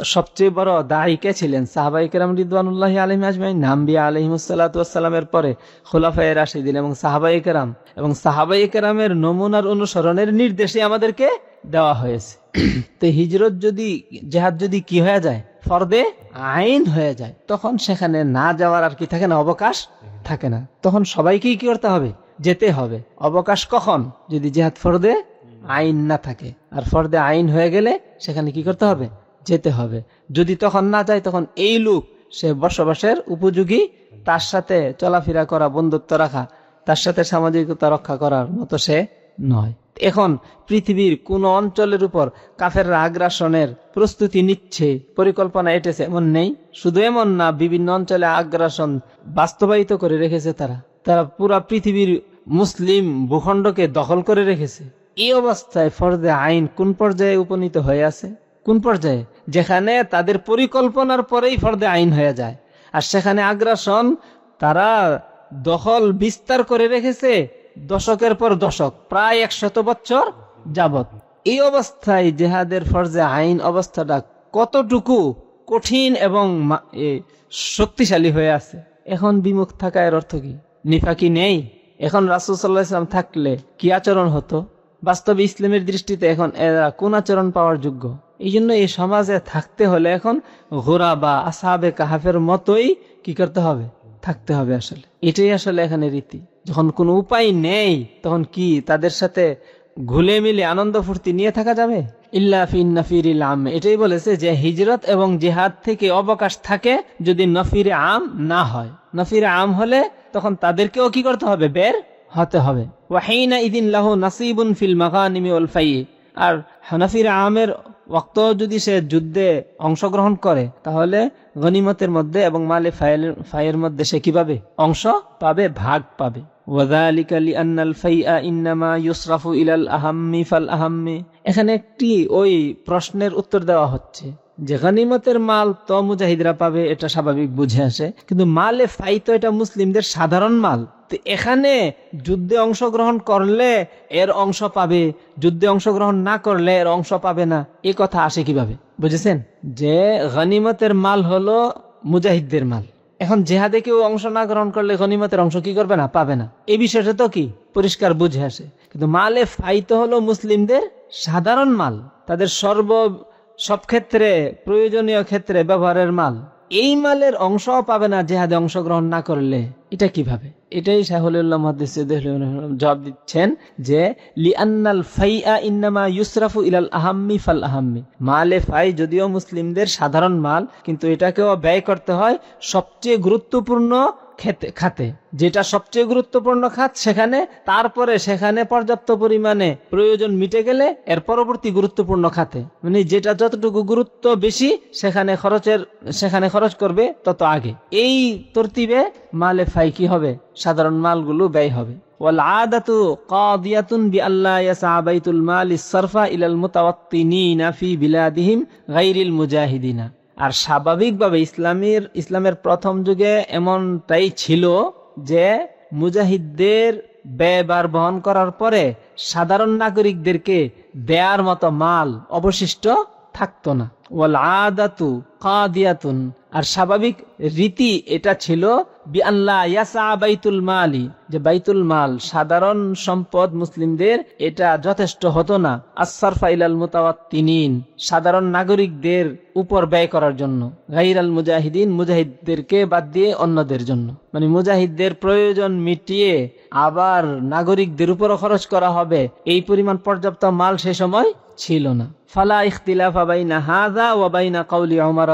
সবচেয়ে বড় দায়ী কে ছিলেন? সাহাবাই কেরাম রিদওয়ানুল্লাহ আলহিম আজমাই নাম্বিয়া আলহিমসাল্লাতামের পরে খোলাফায় রাশিদিন এবং সাহাবাই কেরাম। এবং সাহাবাই কেরামের নমুনার অনুসরণের নির্দেশে আমাদেরকে দেওয়া হয়েছে। তো হিজরত যদি, জেহাদ যদি কি হয়ে যায়? ফর্দে আইন হয়ে যায়। তখন সেখানে না যাওয়ার আর কি থাকে না? অবকাশ থাকে না। তখন সবাইকেই কি করতে হবে? যেতে হবে। অবকাশ কখন? যদি জেহাদ ফর্দে আইন না থাকে। আর ফর্দে আইন হয়ে গেলে সেখানে কি করতে হবে? যেতে হবে। যদি তখন না যায়, তখন এই লোক, সে বসবাসের উপযোগী, তার সাথে চলাফেরা করা, বন্ধুত্ব রাখা, তার সাথে সামাজিকতা রক্ষা করার মতো সে নয়। এখন পৃথিবীর কোন অঞ্চলের উপর কাফের আগ্রাসনের প্রস্তুতি নিচ্ছে, পরিকল্পনা এটেছে, এমন নেই। শুধু এমন না, বিভিন্ন অঞ্চলে আগ্রাসন বাস্তবায়িত করে রেখেছে তারা। তারা পুরা পৃথিবীর মুসলিম ভূখণ্ডকে দখল করে রেখেছে। এই অবস্থায় ফরদে আইন কোন পর্যায়ে উপনীত হয়ে আছে? কোন পর্যায়ে? যেখানে তাদের পরিকল্পনার পরেই ফর্দে আইন হয়ে যায়। আর সেখানে আগ্রাসন তারা দখল বিস্তার করে রেখেছে দশকের পর দশক, প্রায় একশত বছর যাবত এই অবস্থায় জেহাদের ফরজে আইন অবস্থাটা কতটুকু কঠিন এবং শক্তিশালী হয়ে আছে? এখন বিমুখ থাকা এর অর্থ কি? নিফাকি নেই? এখন রাসুল সাল্লাহ থাকলে কি আচরণ হতো? বাস্তবে ইসলামের দৃষ্টিতে এখন এরা কোন আচরণ পাওয়ার যোগ্য? এই জন্য এই সমাজে থাকতে হলে এখন ঘোরা বা আসাবে কাহাফের মতোই কি করতে হবে? থাকতে হবে আসলে। এটাই আসলে এখানে রীতি। যখন কোনো উপায় নেই, তখন কি তাদের সাথে ঘুলে মিলে আনন্দ ফুর্তি নিয়ে থাকা যাবে? ইল্লা ফিন নফিরিল আম। এটাই বলেছে যে হিজরত এবং জিহাদ থেকে অবকাশ থাকে যদি নফিরে আম না হয়। নফিরে আম হলে তখন তাদেরকেও কি করতে হবে? বের হতে হবে। ওয়াহিনা ইদিন লাহু নাসিবুন ফিল মাগানিমি ওয়াল ফাই। আর হানাফির আমের ওক্ত যদি সে যুদ্ধে অংশগ্রহণ করে, তাহলে গনিমতের মধ্যে এবং মালে ফাইলের ফাইয়ের মধ্যে সে কীভাবে অংশ পাবে? ভাগ পাবে। এখানে একটি ওই প্রশ্নের উত্তর দেওয়া হচ্ছে। যে গনিমতের মাল তো মুজাহিদরা পাবে, এটা স্বাভাবিক বুঝে আসে। কিন্তু মালে ফাই তো এটা মুসলিমদের সাধারণ মাল। তো এখানে যুদ্ধে অংশগ্রহণ করলে এর অংশ পাবে, যুদ্ধে অংশগ্রহণ না করলে এর অংশ পাবে না। এ কথা আসে কীভাবে? বুঝেছেন? যে গনিমতের মাল হলো মুজাহিদদের মাল। এখন জেহাদে কেউ অংশ না গ্রহণ করলে গনিমতের অংশ কি করবে না? পাবে না। এই বিষয়টা তো কি? পরিষ্কার বুঝে আসে। কিন্তু মালে ফাই তো হলো মুসলিমদের সাধারণ মাল। তাদের সর্ব সব ক্ষেত্রে, প্রয়োজনীয় ক্ষেত্রে ব্যবহারের মাল। এই মালের অংশ পাবে না জেহাদে অংশগ্রহণ না করলে। এটা কীভাবে? এটাই শাহুল্লাহ জবাব দিচ্ছেন যে, লিআন্নাল ফাইআ ইন্নামা ইউসরাফু ইলাল আহাম্মি ফাল আহাম্মি। মালে ফাই যদিও মুসলিমদের সাধারণ মাল, কিন্তু এটাকেও ব্যয় করতে হয় সবচেয়ে গুরুত্বপূর্ণ খেতে খাতে যেটা সবচেয়ে গুরুত্বপূর্ণ খাত সেখানে তারপরে সেখানে পর্যাপ্ত পরিমাণে প্রয়োজন মিটে গেলে এর পরবর্তী গুরুত্বপূর্ণ খাতে মানে যেটা যতটুকু গুরুত্ব বেশি সেখানে খরচের সেখানে খরচ করবে তত আগে এই তরতিবে মালে ফাই কি হবে সাধারণ মালগুলো ব্যয় হবে والعادة قاضية بألا يسعى بيت المال الصرف إلى المتوطنين في بلادهم غير المجاهدين আর স্বাভাবিকভাবে ইসলামের ইসলামের প্রথম যুগে এমনটাই ছিল যে মুজাহিদদের ব্যয়বার বহন করার পরে সাধারণ নাগরিকদেরকে দেয়ার মতো মাল অবশিষ্ট থাকতো না। ওয়াল আদাতু কাদিয়াতুন। আর স্বাভাবিক রীতি এটা ছিল যে বাইতুল মাল সাধারণ সম্পদ মুসলিমদের এটা যথেষ্ট হতো না। আসসারফা ইলাল মুতাওয়াত্তিনিন, সাধারণ নাগরিকদের উপর ব্যয় করার জন্য। গাইরাল মুজাহিদিন মুজাহিদদেরকে বাদ দিয়ে অন্যদের জন্য। মানে মুজাহিদদের প্রয়োজন মিটিয়ে আবার নাগরিকদের উপরও খরচ করা হবে। এই পরিমাণ পর্যাপ্ত মাল সে সময় ছিল না। ফালা ইখতিলাফা বাইনা হাযা ওয়া বাইনা কাউলি উমর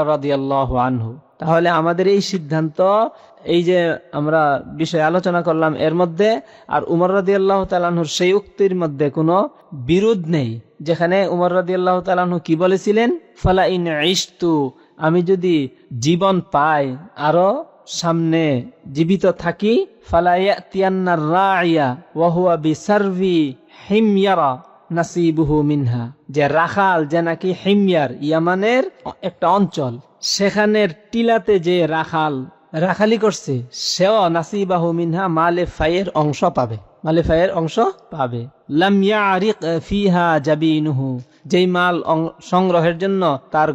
আনহু। তাহলে আমাদের এই সিদ্ধান্ত, এই যে আমরা বিষয় আলোচনা করলাম, এর মধ্যে আর উমর রাদি আল্লাহ তালাহুর সেই উক্তির মধ্যে কোনো বিরোধ নেই, যেখানে উমর রাদি আল্লাহ তালাহু কি বলেছিলেন? ফালা ইন ইস্তু আমি যদি জীবন পাই, আরও সামনে জীবিত থাকি, ফালা ইয়াতিয়ান্নার রাইয়া ওয়াহুয়া বিসার্ভি হিময়ারা। নাসিবুহু মিনহা, যে রাখাল, যে নাকি হিমিয়ার, ইয়ামানের একটা অঞ্চল, সেখানের টিলাতে যে রাখাল, রাখালি করছে, সেও নাসিবাহু মিনহা মালে ফাইয়ের অংশ পাবে। মালিফায়ের অংশ পাবে। লাম ফিহা যেই মাল সংগ্রহের জন্য তার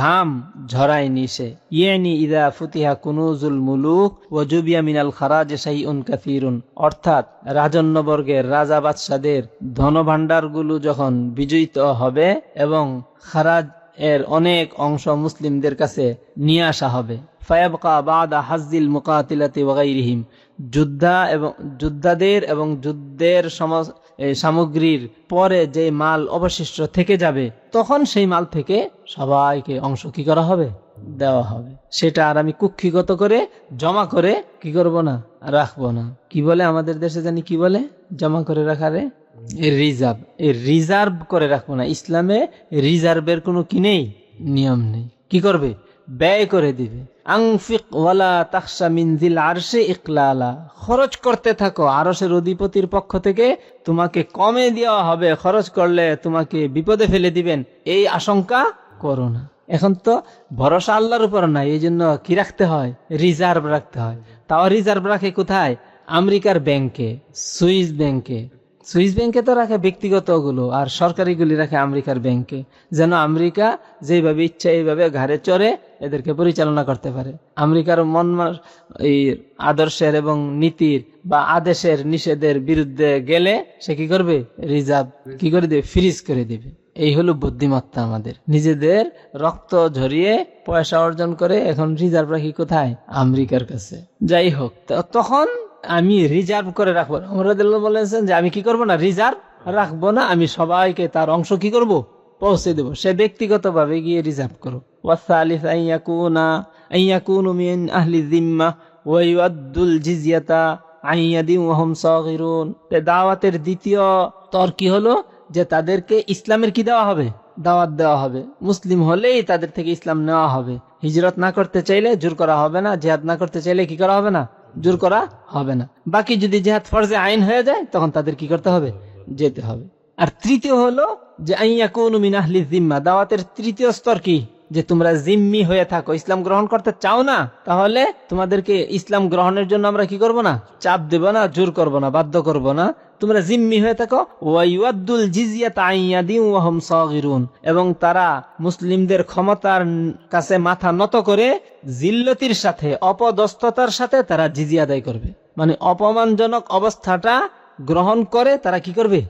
ঘাম ঝরায়নি সে ইয়েনি ইদা ফুতিহা কুনুজুল মুলুক জুবিয়া মিনাল খারাজ শাইউন কাফিরুন অর্থাৎ রাজন্যবর্গের রাজা বাদশাদের ধনভাণ্ডারগুলো যখন বিজয়িত হবে এবং খারাজ এর অনেক অংশ মুসলিমদের কাছে নিয়ে আসা হবে। ফায়াবকা বাদা হাজিল মুকাতিলাতি ওয়াগাইরিহিম যোদ্ধা এবং যোদ্ধাদের এবং যুদ্ধের সামগ্রীর পরে যে মাল অবশিষ্ট থেকে যাবে, তখন সেই মাল থেকে সবাইকে অংশ কি করা হবে? দেওয়া হবে। সেটা আর আমি কুক্ষিগত করে, জমা করে কি করব না? রাখব না। কি বলে আমাদের দেশে জানি কি বলে? জমা করে রাখারে রিজার্ভ। রিজার্ভ করে রাখব না। ইসলামে রিজার্ভের কোনো কি নেই? নিয়ম নেই। কি করবে? ব্যয় করে দিবে। আংফিক ওয়ালা তাকসা মিনজিল আরশে ইকলালা। খরচ করতে থাকো, আরশের অধিপতির পক্ষ থেকে তোমাকে কমে দেওয়া হবে। খরচ করলে তোমাকে বিপদে ফেলে দিবেন। এই আশঙ্কা করো না। এখন তো ভরসা আল্লাহর উপর নাই এই জন্য কি রাখতে হয়? রিজার্ভ রাখতে হয়। তাও রিজার্ভ রাখে কোথায়? আমেরিকার ব্যাংকে, সুইস ব্যাংকে। সুইস ব্যাংকে তো রাখে ব্যক্তিগতগুলো আর সরকারিগুলি রাখে আমেরিকার ব্যাংকে। যেন আমেরিকা যেভাবে ইচ্ছা এইভাবে ঘাড়ে চড়ে এদেরকে পরিচালনা করতে পারে। আমেরিকার মন এই আদর্শের এবং নীতির বা আদেশের নিষেধের বিরুদ্ধে গেলে সে কি করবে? রিজার্ভ কি করে দেবে? ফ্রিজ করে দিবে। এই হলো বুদ্ধিমত্তা আমাদের। নিজেদের রক্ত ঝরিয়ে পয়সা অর্জন করে এখন রিজার্ভ রাখি কোথায়? আমেরিকার কাছে। যাই হোক তখন আমি রিজার্ভ করে রাখব। বলেছেন যে আমি কি করব না? রিজার্ভ রাখব না। আমি সবাইকে তার অংশ কি করব? পৌঁছে দেব। সে ব্যক্তিগতভাবে গিয়ে রিজার্ভ করো। ওয়াসালিস আইয়াকুনা আইয়াকুনু মিন আহলি জিম্মা ওয়া ইউআদ্দুল জিজিয়াতা আইয়াদিম ওয়াহুম সাগিরুন। দাওয়াতের দ্বিতীয় তর কি হলো? যে তাদেরকে ইসলামের কি দেওয়া হবে? দাওয়াত দেওয়া হবে। মুসলিম হলেই তাদের থেকে ইসলাম নেওয়া হবে। হিজরত না করতে চাইলে জোর করা হবে না, জেহাদ না করতে চাইলে কি করা হবে না? জোর করা হবে না। বাকি যদি জেহাদ ফরজে আইন হয়ে যায়, তখন তাদের কি করতে হবে? যেতে হবে। আর তৃতীয় হলো যে আইয়া কোন মিনাহলি জিম্মা। দাওয়াতের তৃতীয় স্তর কি? যে তোমরা জিম্মি হয়ে থাকো, ইসলাম গ্রহণ করতে চাও না, তাহলে তোমাদেরকে ইসলাম গ্রহণের জন্য আমরা কি করব না? চাপ দেব না, জোর করব না, বাধ্য করব না। তোমরা জিম্মি হয়ে থাকো। ওয়াইয়াদুল জিজিয়াত আইয়াদিন এবং তারা মুসলিমদের ক্ষমতার কাছে মাথা নত করে জিল্লতির সাথে, অপদস্থতার সাথে তারা জিজিয়া আদায় করবে। মানে অপমানজনক অবস্থাটা গ্রহণ করে তারা কি করবে?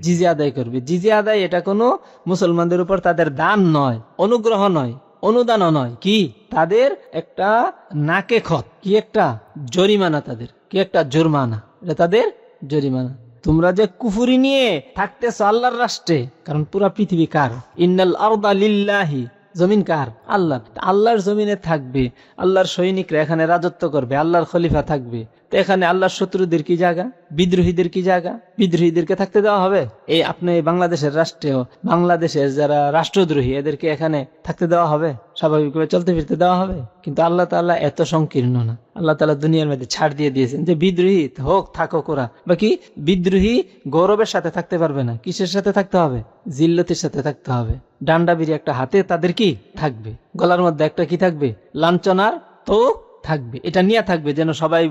জিজিয়া আদায় করবে। জিজি আদায় এটা কোনো মুসলমানদের উপর তাদের দান নয়, অনুগ্রহ নয়, অনুদানও নয়। কি? তাদের একটা নাকে খত, কি একটা? জরিমানা তাদের, কি একটা জরিমানা। এটা তাদের জরিমানা। তোমরা যে কুফুরি নিয়ে থাকতেছ আল্লাহর রাষ্ট্রে, কারণ পুরা পৃথিবী কার? ইন্নাল আর্দা লিল্লাহি জমিন কার? আল্লাহ। আল্লাহর জমিনে থাকবে, আল্লাহর সৈনিকরা এখানে রাজত্ব করবে, আল্লাহর খলিফা থাকবে। তো এখানে আল্লাহর শত্রুদের কি জায়গা? বিদ্রোহীদের কি জায়গা? বিদ্রোহীদেরকে থাকতে দেওয়া হবে? এই আপনি বাংলাদেশের রাষ্ট্রেও বাংলাদেশের যারা রাষ্ট্রদ্রোহী, এদেরকে এখানে থাকতে দেওয়া হবে? স্বাভাবিকভাবে চলতে ফিরতে দেওয়া হবে। কিন্তু আল্লাহ তাআলা এত সংকীর্ণ না। আল্লাহ তাআলা দুনিয়ার মধ্যে ছাড় দিয়ে দিয়েছেন যে বিদ্রোহী হোক থাকো ওরা। বাকি বিদ্রোহী গৌরবের সাথে থাকতে পারবে না। কিসের সাথে থাকতে হবে? জিল্লতির সাথে থাকতে হবে। ডান্ডা বিড়ি একটা হাতে, তাদের কি? থাকবে। গলার মধ্যে একটা কি থাকবে? লাঞ্ছনার তো থাকবে। এটা নিয়ে থাকবে যেন সবাই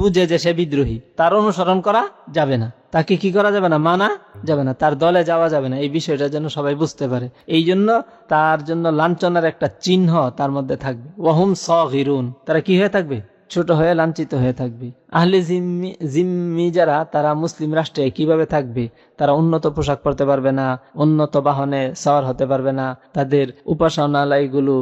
বুঝে যে সে বিদ্রোহী। তার অনুসরণ করা যাবে না। তাকে কি করা যাবে না, মানা যাবে না, তার দলে যাওয়া যাবে না, এই বিষয়টা যেন সবাই বুঝতে পারে। এই জন্য তার জন্য লাঞ্ছনার একটা চিহ্ন তার মধ্যে থাকবে। ওহুম সহিরুন তারা কি হয়ে থাকবে? ছোট হয়ে লাঞ্ছিত হয়ে থাকবে। আহলে জিম্মি জিম্মি যারা, তারা মুসলিম রাষ্ট্রে কীভাবে থাকবে? তারা উন্নত পোশাক পরতে পারবে না, উন্নত বাহনে সওয়ার হতে পারবে না, তাদের উপাসনালয়গুলো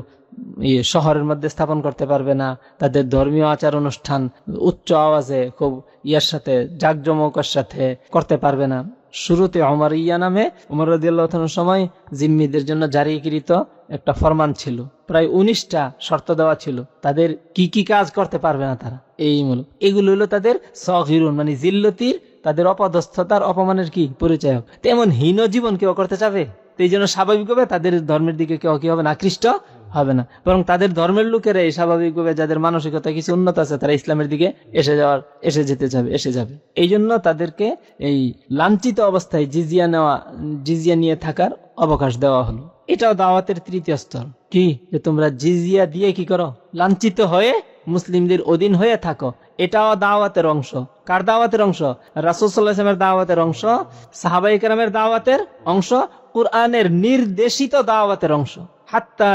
শহরের মধ্যে স্থাপন করতে পারবে না। তাদের ধর্মীয় আচার অনুষ্ঠান উচ্চ আওয়াজে খুব ইয়ার সাথে, জাকজমকের সাথে করতে পারবে না। শুরুতে অমর ইয়া নামে, উমর রদিয়াল্লাহর সময় জিম্মিদের জন্য জারিকৃত একটা ফরমান ছিল। প্রায় উনিশটা শর্ত দেওয়া ছিল। তাদের কি কি কাজ করতে পারবে না তারা? এই মূলক এগুলো হলো তাদের সহিরুন মানে জিল্লতির, তাদের অপদস্থতার অপমানের কি পরিচয়ক? তেমন হীন জীবন কেউ করতে চাবে? এই জন্য স্বাভাবিকভাবে তাদের ধর্মের দিকে কেউ কি হবে না আকৃষ্ট হবে না। বরং তাদের ধর্মের লোকেরা এই স্বাভাবিকভাবে যাদের মানসিকতা কিছু উন্নত আছে, তারা ইসলামের দিকে এসে যাওয়ার, এসে যেতে যাবে, এসে যাবে। এই জন্য তাদেরকে এই লাঞ্ছিত অবস্থায় জিজিয়া নেওয়া, জিজিয়া নিয়ে থাকার অবকাশ দেওয়া হলো। এটাও দাওয়াতের তৃতীয় স্তর। কি? যে তোমরা জিজিয়া দিয়ে কি করো? লাঞ্ছিত হয়ে মুসলিমদের অধীন হয়ে থাকো। এটাও দাওয়াতের অংশ। কার দাওয়াতের অংশ? রাসুসাল্লাহামের দাওয়াতের অংশ সাহাবাই কেরামের দাওয়াতের অংশ, কোরআনের নির্দেশিত দাওয়াতের অংশ। হাত্তা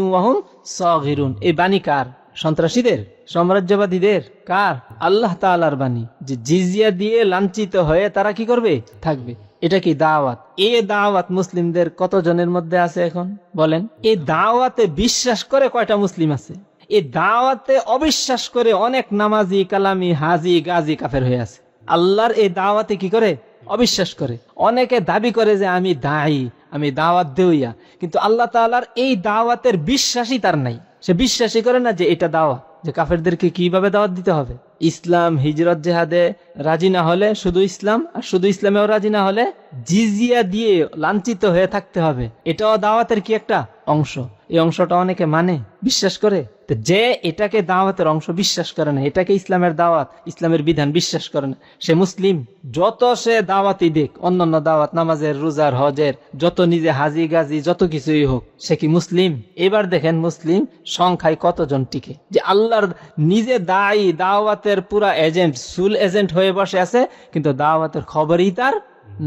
ওয়াহুম সগিরুন। এই বাণী কার? সন্ত্রাসীদের? সাম্রাজ্যবাদীদের? কার? যে জিজিয়া দিয়ে লাঞ্ছিত হয়ে তারা কি করবে? থাকবে। এটা কি দাওয়াত? এ দাওয়াত মুসলিমদের কতজনের মধ্যে আছে এখন? বলেন। এই দাওয়াতে বিশ্বাস করে কয়টা মুসলিম আছে? এই দাওয়াতে অবিশ্বাস করে অনেক নামাজি, কালামি, হাজি, গাজী কাফের হয়ে আছে। আল্লাহর এই দাওয়াতে কি করে? অবিশ্বাস করে। অনেকে দাবি করে যে আমি দায়ী। আমি দাওয়াত দেউইয়া কিন্তু আল্লাহ তালার এই দাওয়াতের বিশ্বাসই তার নাই। সে বিশ্বাসই করে না যে এটা দাওয়া, যে কাফেরদেরকে কীভাবে দাওয়াত দিতে হবে। ইসলাম, হিজরত জেহাদে রাজি না হলে শুধু ইসলাম, আর শুধু ইসলামেও রাজি না হলে জিজিয়া দিয়ে লাঞ্ছিত হয়ে থাকতে হবে। এটাও দাওয়াতের কি একটা? অংশ। এই অংশটা অনেকে মানে বিশ্বাস করে? তো যে এটাকে দাওয়াতের অংশ বিশ্বাস করে না, এটাকে ইসলামের দাওয়াত, ইসলামের বিধান বিশ্বাস করে না। সে মুসলিম, যত সে দাওয়াতি দেখ অন্যান্য দাওয়াত, নামাজের, রোজার, হজের, যত নিজে হাজি, গাজি, যত কিছুই হোক, সে কি মুসলিম? এবার দেখেন মুসলিম সংখ্যায় কতজন টিকে? যে আল্লাহর নিজে দায়ী দাওয়াতের পুরা এজেন্ট, সুল এজেন্ট হয়ে বসে আছে, কিন্তু দাওয়াতের খবরই তার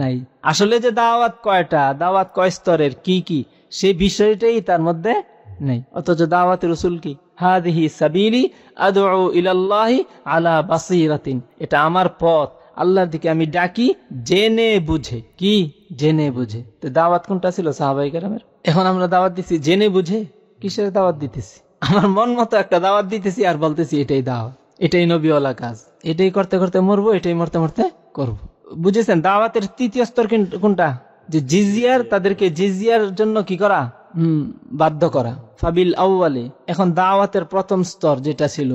নাই। আসলে যে দাওয়াত কয়টা, দাওয়াত কয় স্তরের, কি কি? সেই বিষয়টাই তার মধ্যে নেই। অথচ দাওয়াতের রসুল কি? হাদিহি সাবিলি আদউ ইলাল্লাহি আলা বাসিরাতিন। এটা আমার পথ। আল্লাহর দিকে আমি ডাকি, জেনে বুঝে। কি? জেনে বুঝে। তো দাওয়াত কোনটা ছিল সাহাবাই কেরামের? এখন আমরা দাওয়াত দিচ্ছি জেনে বুঝে। কিসের দাওয়াত দিতেছি? আমার মন মতো একটা দাওয়াত দিতেছি আর বলতেছি, এটাই দাওয়াত। এটাই নবীওয়ালা কাজ। এটাই করতে করতে মরবো, এটাই মরতে মরতে করব। বুঝেছেন? দাওয়াতের তৃতীয় স্তর কোনটা? যে জিজিয়ার তাদেরকে জিজিয়ার জন্য কি করা? বাধ্য করা। ফাবিল আউ্বালে এখন দাওয়াতের প্রথম স্তর যেটা ছিল।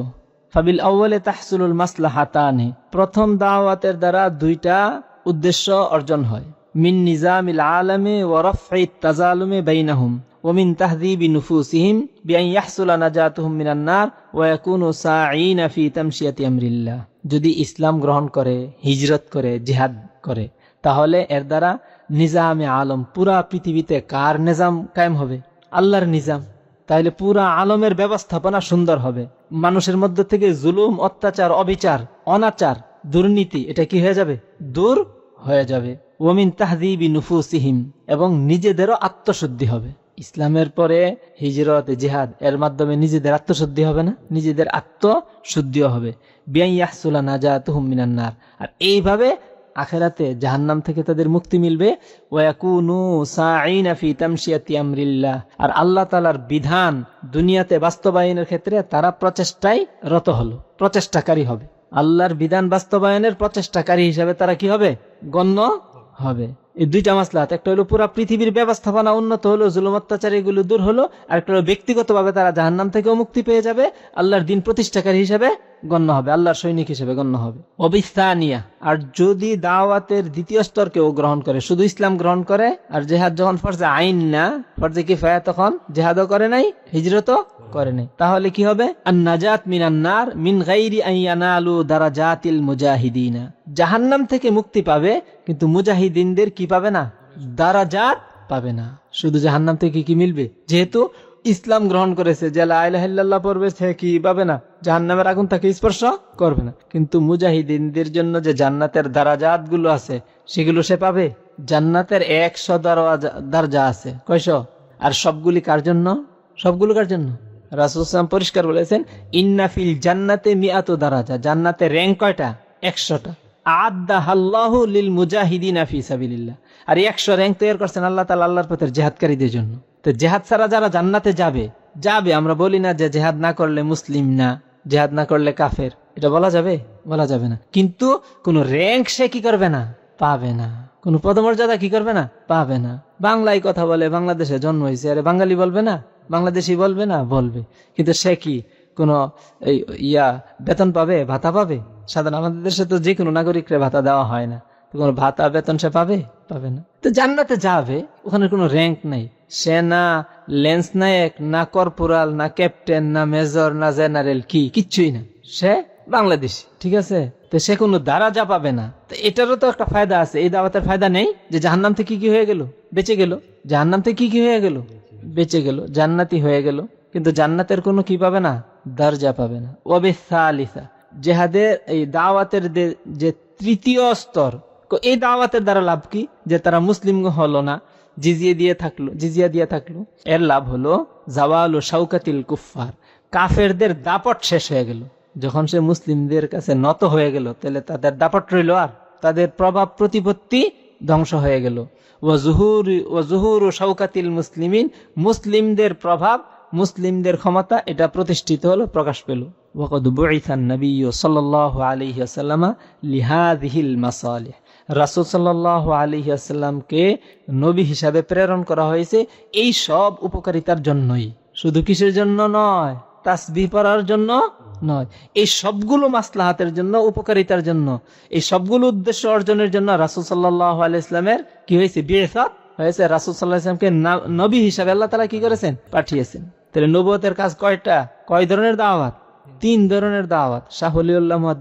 ফাবিল আউ্বালে তাহসুলুল মাসলা হাতানে, প্রথম দাওয়াতের দ্বারা দুইটা উদ্দেশ্য অর্জন হয়। মিন নিজামিল আলমে ওরফাই তাজালুমে বাইনাহুম ওমিন তাহদিবি নুফুসিহিম বিআই ইয়াহসুলা নাজাতুহুম মিনান্নার ওয়াকুনু সাঈনা ফি তামশিয়াতি আমরিল্লাহ। যদি ইসলাম গ্রহণ করে, হিজরত করে, জিহাদ করে, তাহলে এর দ্বারা নিজামে আলম, পুরা পৃথিবীতে কার নিজাম কায়েম হবে? আল্লাহর নিজাম। তাহলে পুরা আলমের ব্যবস্থাপনা সুন্দর হবে। মানুষের মধ্যে থেকে জুলুম, অত্যাচার, অবিচার, অনাচার, দুর্নীতি, এটা কি হয়ে যাবে? দূর হয়ে যাবে। ওমিন তাহদিবি নুফুসিহিম, এবং নিজেদেরও আত্মশুদ্ধি হবে। ইসলামের পরে হিজরত, জিহাদ, এর মাধ্যমে নিজেদের আত্মশুদ্ধি হবে না? নিজেদের আত্মশুদ্ধিও হবে। বিয়াইয়াহসুলা নাজা তুহুম মিনান্নার আর এইভাবে আখেরাতে জাহান্নাম থেকে তাদের মুক্তি মিলবে। আর আল্লাহ তালার বিধান দুনিয়াতে বাস্তবায়নের ক্ষেত্রে তারা প্রচেষ্টায় রত হলো, প্রচেষ্টাকারী হবে। আল্লাহর বিধান বাস্তবায়নের প্রচেষ্টাকারী হিসাবে তারা কি হবে? গণ্য হবে। এই দুইটা মাসলাত, একটা হলো পুরো পৃথিবীর ব্যবস্থাপনা উন্নত হলো, জুলুম অত্যাচার এগুলো দূর হলো, আর একটা হলো ব্যক্তিগতভাবে তারা জাহান্নাম থেকেও মুক্তি পেয়ে যাবে, আল্লাহর দিন প্রতিষ্ঠাকারী হিসাবে গণ্য হবে, আল্লাহর সৈনিক হিসেবে গণ্য হবে। অবিস্তানিয়া, আর যদি দাওয়াতের দ্বিতীয় স্তর কেউ গ্রহণ করে, শুধু ইসলাম গ্রহণ করে, আর জেহাদ যখন ফর্জে আইন না, ফর্জে কি ফায়া তখন জেহাদও করে নাই, হিজরতও করে নাই। তাহলে কি হবে? নাজাত মিনান্নার মিন গাইরি আইয়ানালু দারাজাতিল মুজাহিদিনা। জাহান্নাম থেকে মুক্তি পাবে, কিন্তু মুজাহিদিনদের কি পাবে না? দারাজাত পাবে না। শুধু জাহান্নাম থেকে কি মিলবে? যেহেতু ইসলাম গ্রহণ করেছে যে আল্লাহ পড়বে, সে কি পাবে না? জাহান্নামের আগুন তাকে স্পর্শ করবে না। কিন্তু মুজাহিদিনদের জন্য যে জান্নাতের দারাজাতগুলো আছে, সেগুলো সে পাবে? জান্নাতের একশো দারজা আছে। কয়শ? আর সবগুলি কার জন্য? সবগুলো কার জন্য? রাসুলাম পরিষ্কার বলেছেন ইন্নাফিল জান্নাতে মিয়াত দারাজা। জান্নাতে র্যাঙ্ক কয়টা? একশোটা। আদা হাল্লাহু লিল মুজাহিদিন আফি সাবিল্লাহ আর একশো র্যাঙ্ক তৈরি করছেন আল্লাহ তালা আল্লাহর পথের জেহাদকারীদের জন্য। তো জেহাদ ছাড়া যারা জান্নাতে যাবে যাবে, আমরা বলি না যে জেহাদ না করলে মুসলিম না, জেহাদ না করলে কাফের। এটা বলা যাবে? বলা যাবে না। কিন্তু কোন র্যাঙ্ক সে কি করবে না? পাবে না। কোন পদমর্যাদা কি করবে না? পাবে না। বাংলায় কথা বলে, বাংলাদেশে জন্ম হয়েছে। আরে বাঙালি বলবে না? বাংলাদেশি বলবে না? বলবে। কিন্তু সে কি কোন ইয়া বেতন পাবে, ভাতা পাবে? সাধারণ আমাদের দেশে তো যে কোনো নাগরিকরে ভাতা দেওয়া হয় না। কোনো ভাতা, বেতন সে পাবে? পাবে না। তো জান্নাতে যাবে, ওখানে কোনো র্যাঙ্ক নেই। সে না লেন্স নায়ক, না কর্পোরাল না ক্যাপ্টেন না মেজর না জেনারেল কি? কিচ্ছুই না। সে বাংলাদেশি, ঠিক আছে? তো সে কোনো দ্বারা যা পাবে না। তো এটারও তো একটা ফায়দা আছে। এই দাওয়াতের ফায়দা নেই যে জাহান্নাম থেকে কি কি হয়ে গেল? বেঁচে গেল। জাহান্নাম থেকে কি কি হয়ে গেল? বেঁচে গেল। জান্নাতি হয়ে গেল। কিন্তু জান্নাতের কোনো কি পাবে না? দরজা পাবে না। ওবে সালিসা। জেহাদের এই দাওয়াতের যে তৃতীয় স্তর এই দাওয়াতের দ্বারা লাভ কি? যে তারা মুসলিম হলো না, জিজিয়ে দিয়ে থাকল, জিজিয়া দিয়ে থাকল। এর লাভ হলো জাওয়াল ও শাউকাতিল কুফার কাফেরদের দাপট শেষ হয়ে গেল। যখন সে মুসলিমদের কাছে নত হয়ে গেল, তাহলে তাদের দাপট রইল আর? তাদের প্রভাব প্রতিপত্তি ধ্বংস হয়ে গেল। ওয়াজুহুর ওয়াজুহুর ও শাউকাতিল মুসলিমিন, মুসলিমদের প্রভাব মুসলিমদের ক্ষমতা এটা প্রতিষ্ঠিত হলো, প্রকাশ পেল। ওয়াকদ বুইথান নবী সাল্লাহ আলাইহি আসাল্লামকে নবী হিসাবে প্রেরণ করা হয়েছে এই সব উপকারিতার জন্যই। শুধু কিসের জন্য নয়, তাসবিহ পড়ার জন্য নয়, এই সবগুলো মাসলাহাতের জন্য, উপকারিতার জন্য, এই সবগুলো উদ্দেশ্য অর্জনের জন্য রাসুল সাল্লাহ আলাইসলামের কি হয়েছে? বিয়েসাত হয়েছে। রাসুল সাল্লাহ ইসলামকে নবী হিসাবে আল্লাহ তালা কি করেছেন? পাঠিয়েছেন। তাহলে নবতের কাজ কয়টা? কয় ধরনের দাওয়াত? তিন ধরনের দাওয়াত। শাহুলিউল্লাহ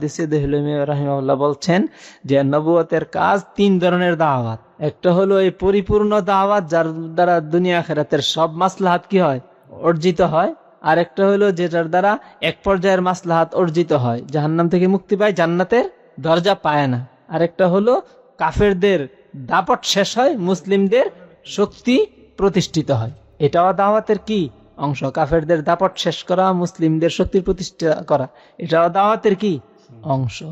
রাহিমাল্লাহ বলছেন যে নবুয়তের কাজ তিন ধরনের দাওয়াত। একটা হলো এই পরিপূর্ণ দাওয়াত যার দ্বারা দুনিয়া খেরাতের সব মাসলাহাত কি হয়? অর্জিত হয়। আর একটা হলো যেটার দ্বারা এক পর্যায়ের মাসলাহাত অর্জিত হয়। জাহান্নাম থেকে মুক্তি পায়, জান্নাতের দরজা পায় না। আর একটা হলো কাফেরদের দাপট শেষ হয়, মুসলিমদের শক্তি প্রতিষ্ঠিত হয়। এটাও দাওয়াতের কি? অংশ। কাফেরদের দাপট শেষ করা, মুসলিমদের শক্তির প্রতিষ্ঠা করা, এটাও দাওয়াতের কি? অংশ।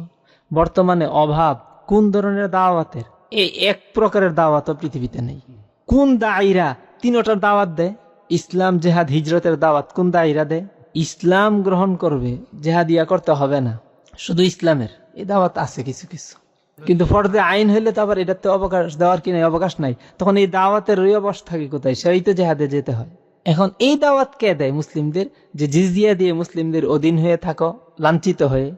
বর্তমানে অভাব কোন ধরনের দাওয়াতের? এই এক প্রকারের দাওয়াতও পৃথিবীতে নেই। কোন দায়রা তিনটার দাওয়াত দেয়? ইসলাম জেহাদ হিজরতের দাওয়াত কোন দায়রা দেয়? ইসলাম গ্রহণ করবে, জেহাদিয়া করতে হবে না। শুধু ইসলামের এই দাওয়াত আছে কিছু কিছু। কিন্তু ফর্দে আইন হইলে তো আবার এটাতে অবকাশ দেওয়ার কি নাই? অবকাশ নাই। তখন এই দাওয়াতের রই অবশ থাকে কোথায়? সেই তো জেহাদে যেতে হয়। এখন এই দাওয়াত কে দেয় মুসলিমদের? যে জিজিয়া দিয়ে মুসলিমদের অধীন হয়ে থাকো, লাঞ্ছিত হয়ে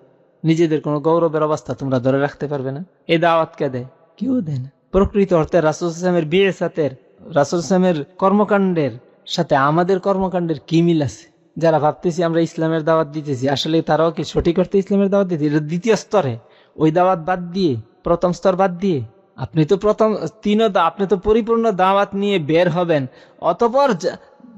নিজেদের কোনো গৌরবের অবস্থা তোমরা ধরে রাখতে পারবে না। এই দাওয়াত কে দেয়? কেউ দেয় না। প্রকৃত অর্থে রাসুল ইসলামের বিয়ের সাথে রাসুল ইসলামের কর্মকাণ্ডের সাথে আমাদের কর্মকাণ্ডের কি মিল আছে? যারা ভাবতেছি আমরা ইসলামের দাওয়াত দিতেছি, আসলে তারাও কি সঠিক অর্থে ইসলামের দাওয়াত দিতে এটা দ্বিতীয় স্তরে। ওই দাওয়াত বাদ দিয়ে, প্রথম স্তর বাদ দিয়ে, আপনি তো প্রথম তিন আপনি তো পরিপূর্ণ দাওয়াত নিয়ে বের হবেন। অতপর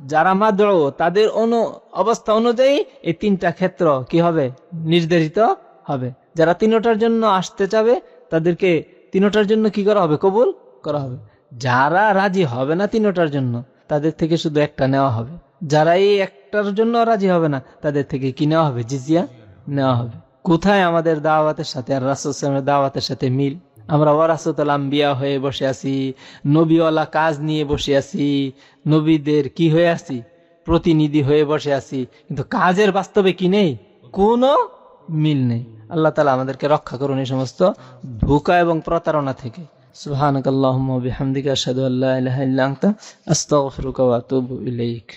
যারা মাদ্র, তাদের অনু, অবস্থা অনুযায়ী এই তিনটা ক্ষেত্র কি হবে? নির্ধারিত হবে। যারা তিনটার জন্য আসতে চাবে, তাদেরকে তিনটার জন্য কি করা হবে? কবুল করা হবে। যারা রাজি হবে না তিনটার জন্য, তাদের থেকে শুধু একটা নেওয়া হবে। যারা এই একটার জন্য রাজি হবে না, তাদের থেকে কি নেওয়া হবে? জিজিয়া নেওয়া হবে। কোথায় আমাদের দাওয়াতের সাথে আর রাসুলের দাওয়াতের সাথে মিল? আমরা ওয়ারাসতুল আম্বিয়া হয়ে বসে আছি, নবীওয়ালা কাজ নিয়ে বসে আছি, নবীদের কি হয়ে আছি? প্রতিনিধি হয়ে বসে আছি, কিন্তু কাজের বাস্তবে কি নেই? কোনো মিল নেই। আল্লাহ তালা আমাদেরকে রক্ষা করুন এই সমস্ত ধোকা এবং প্রতারণা থেকে। সুবহানাকাল্লাহুম্মা ওয়া বিহামদিকা আশহাদু আল্লা ইলাহা ইল্লা আনতা, আস্তাগফিরুকা ওয়া ইলাইক।